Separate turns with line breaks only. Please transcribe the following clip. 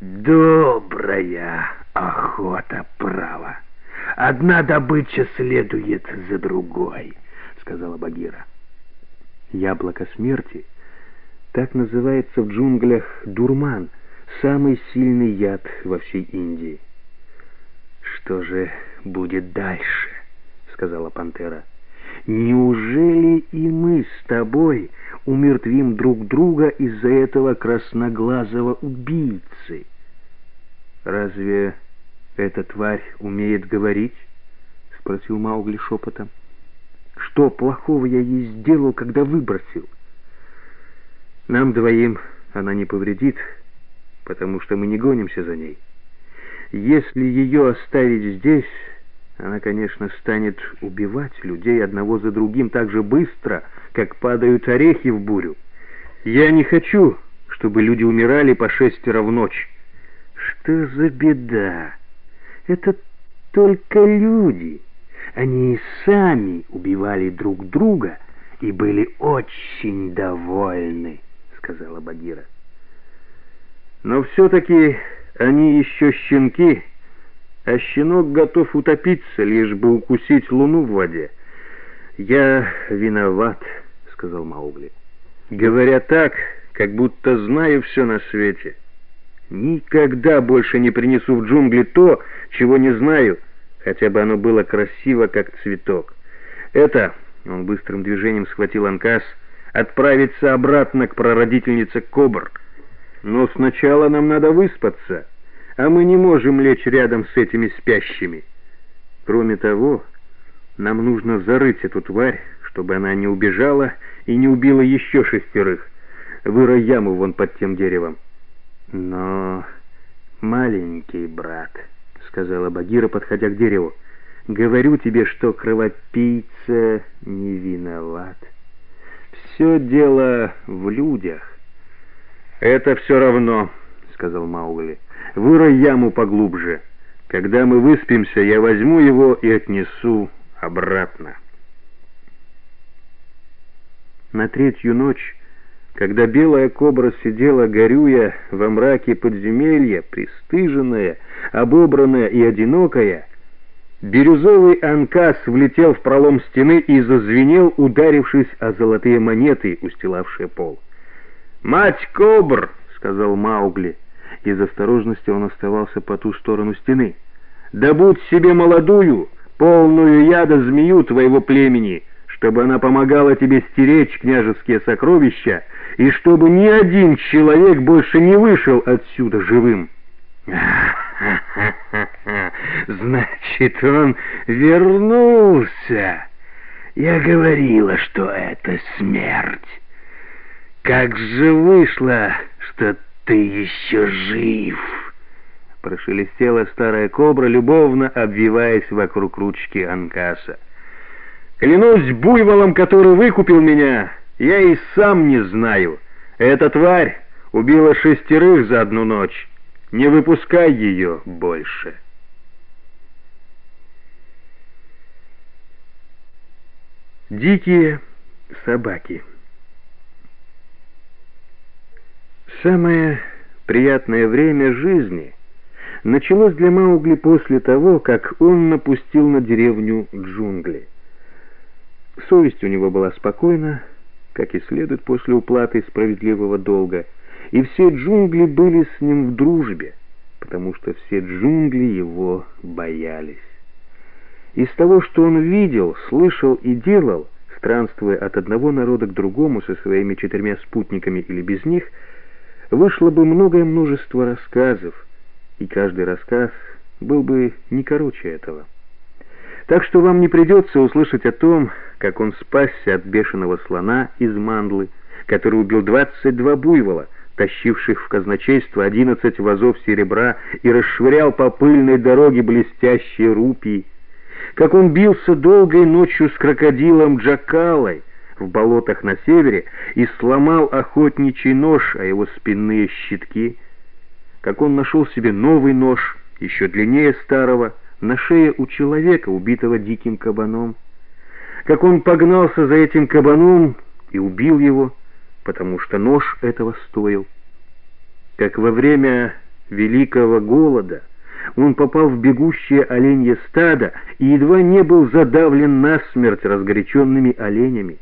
Добрая охота, право. Одна добыча следует за другой, сказала Багира.
Яблоко смерти так называется в джунглях дурман, самый сильный яд во всей Индии.
Что же будет дальше? сказала пантера. Неужели и мы с тобой умертвим друг друга из-за этого красноглазого убийцы?
Разве эта тварь умеет говорить? Спросил Маугли шепотом. Что плохого я ей сделал, когда выбросил? Нам двоим она не повредит, потому что мы не гонимся за ней. Если ее оставить здесь, она, конечно, станет убивать людей одного за другим так же быстро, как падают орехи в бурю. Я не хочу, чтобы люди умирали по шестеро в ночь.
Что за беда? Это только люди. Они и сами убивали друг друга и были очень довольны, сказала Багира.
Но все-таки они еще щенки, а щенок готов утопиться, лишь бы укусить луну в воде. «Я виноват», — сказал Маугли. «Говоря так, как будто знаю все на свете. Никогда больше не принесу в джунгли то, чего не знаю, хотя бы оно было красиво, как цветок. Это...» — он быстрым движением схватил анкас — отправиться обратно к прародительнице Кобр. Но сначала нам надо выспаться» а мы не можем лечь рядом с этими спящими. Кроме того, нам нужно зарыть эту тварь, чтобы она не убежала и не убила еще шестерых. Вырой яму вон под тем деревом.
Но, маленький брат, сказала Багира, подходя к дереву, говорю тебе, что кровопийца не виноват. Все дело в людях.
Это все равно, сказал Маугли. Вырой яму поглубже. Когда мы выспимся, я возьму его и отнесу обратно. На третью ночь, когда белая кобра сидела, горюя во мраке подземелья, пристыженная, обобранная и одинокая, бирюзовый анкас влетел в пролом стены и зазвенел, ударившись о золотые монеты, устилавшие пол. «Мать кобр!» — сказал Маугли — из осторожности он оставался по ту сторону стены. «Добудь себе молодую, полную яда змею твоего племени, чтобы она помогала тебе стеречь княжеские сокровища, и чтобы ни один человек больше не вышел отсюда живым».
Значит, он вернулся. Я говорила, что это смерть. Как же вышло, что ты еще жив!» Прошелестела старая кобра, любовно обвиваясь вокруг ручки Анкаса.
«Клянусь буйволом, который выкупил меня, я и сам не знаю. Эта тварь убила шестерых за одну ночь. Не выпускай ее больше».
Дикие собаки Самое приятное время жизни началось для Маугли после того, как он напустил на деревню джунгли. Совесть у него была спокойна, как и следует после уплаты справедливого долга, и все джунгли были с ним в дружбе, потому что все джунгли его боялись. Из того, что он видел, слышал и делал, странствуя от одного народа к другому со своими четырьмя спутниками или без них, вышло бы многое множество рассказов, и каждый рассказ был бы не короче этого. Так что вам не придется услышать о том, как он спасся от бешеного слона из мандлы, который убил 22 буйвола, тащивших в казначейство 11 вазов серебра и расшвырял по пыльной дороге блестящие рупии, как он бился долгой ночью с крокодилом Джакалой, в болотах на севере и сломал охотничий нож, а его спинные щитки, как он нашел себе новый нож, еще длиннее старого, на шее у человека, убитого диким кабаном, как он погнался за этим кабаном и убил его, потому что нож этого стоил, как во время великого голода. Он попал в бегущее оленье стадо и едва не был задавлен насмерть разгоряченными оленями.